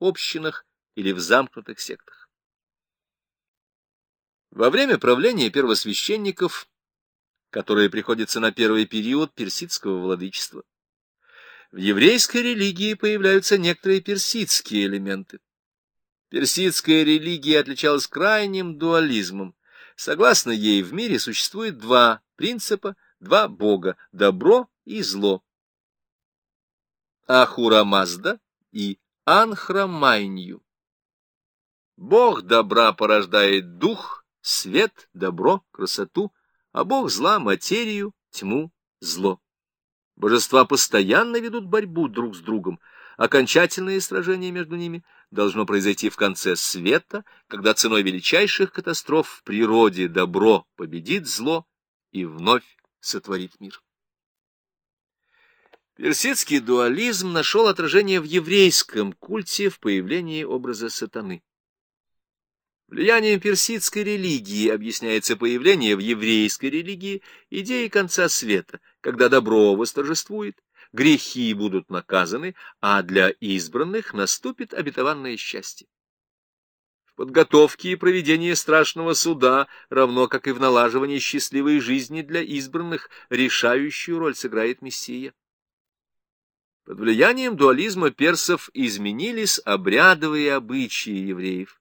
общинах или в замкнутых сектах. Во время правления первосвященников, которое приходится на первый период персидского владычества, в еврейской религии появляются некоторые персидские элементы. Персидская религия отличалась крайним дуализмом. Согласно ей, в мире существует два принципа, два бога — добро и зло. Ахура Мазда и Анхрамайнью. Бог добра порождает дух, свет, добро, красоту, а бог зла — материю, тьму, зло. Божества постоянно ведут борьбу друг с другом. Окончательное сражение между ними должно произойти в конце света, когда ценой величайших катастроф в природе добро победит зло и вновь сотворит мир. Персидский дуализм нашел отражение в еврейском культе в появлении образа сатаны. Влиянием персидской религии объясняется появление в еврейской религии идеи конца света, когда добро восторжествует, грехи будут наказаны, а для избранных наступит обетованное счастье. В подготовке и проведении страшного суда, равно как и в налаживании счастливой жизни для избранных, решающую роль сыграет Мессия. Под влиянием дуализма персов изменились обрядовые обычаи евреев.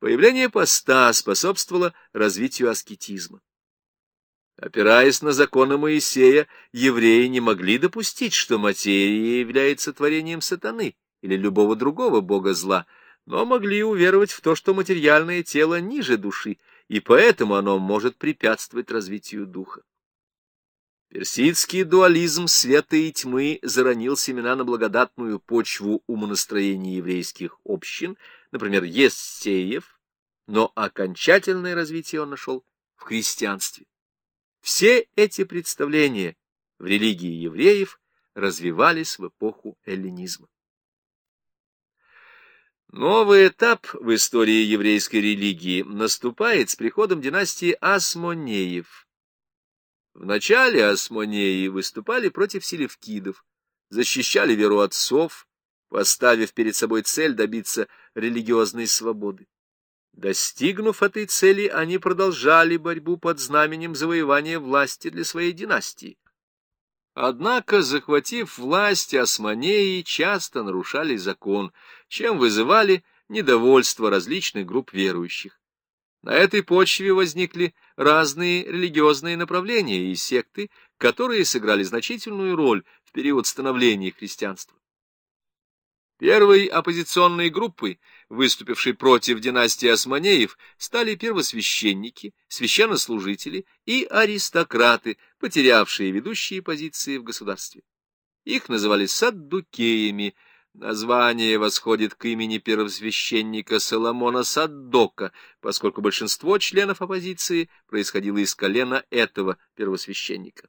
Появление поста способствовало развитию аскетизма. Опираясь на законы Моисея, евреи не могли допустить, что материя является творением сатаны или любого другого бога зла, но могли уверовать в то, что материальное тело ниже души, и поэтому оно может препятствовать развитию духа. Персидский дуализм света и тьмы заронил семена на благодатную почву умонастроения еврейских общин, например, Ессеев, но окончательное развитие он нашел в христианстве. Все эти представления в религии евреев развивались в эпоху эллинизма. Новый этап в истории еврейской религии наступает с приходом династии Асмонеев. Вначале Асмонеи выступали против селевкидов, защищали веру отцов, поставив перед собой цель добиться религиозной свободы. Достигнув этой цели, они продолжали борьбу под знаменем завоевания власти для своей династии. Однако, захватив власть, османеи часто нарушали закон, чем вызывали недовольство различных групп верующих. На этой почве возникли разные религиозные направления и секты, которые сыграли значительную роль в период становления христианства. Первой оппозиционной группой, выступившей против династии Османеев, стали первосвященники, священнослужители и аристократы, потерявшие ведущие позиции в государстве. Их называли саддукеями. Название восходит к имени первосвященника Соломона Саддока, поскольку большинство членов оппозиции происходило из колена этого первосвященника.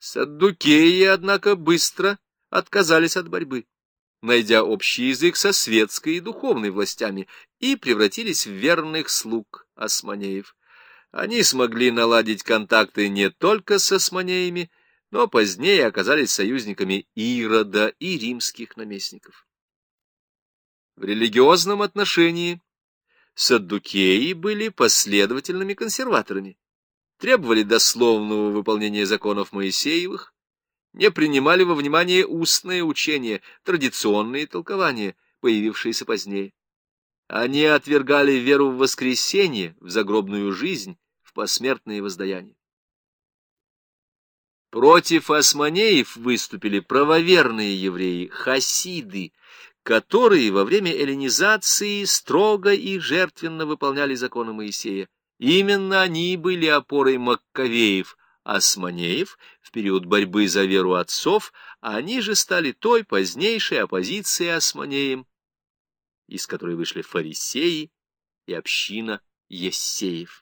Саддукеи, однако, быстро отказались от борьбы найдя общий язык со светской и духовной властями, и превратились в верных слуг османеев. Они смогли наладить контакты не только с османеями, но позднее оказались союзниками Ирода и римских наместников. В религиозном отношении саддукеи были последовательными консерваторами, требовали дословного выполнения законов Моисеевых, не принимали во внимание устное учение, традиционные толкования, появившиеся позднее. Они отвергали веру в воскресение, в загробную жизнь, в посмертные воздаяния. Против османеев выступили правоверные евреи, хасиды, которые во время эллинизации строго и жертвенно выполняли законы Моисея. Именно они были опорой Маккавеев, османеев в период борьбы за веру отцов, а они же стали той позднейшей оппозицией османеям, из которой вышли фарисеи и община Ессеев.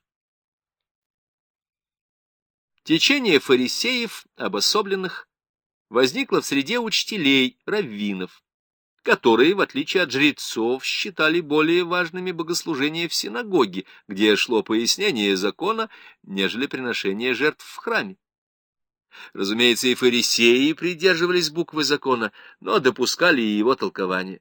Течение фарисеев, обособленных, возникло в среде учителей, раввинов которые, в отличие от жрецов, считали более важными богослужения в синагоге, где шло пояснение закона, нежели приношение жертв в храме. Разумеется, и фарисеи придерживались буквы закона, но допускали и его толкование.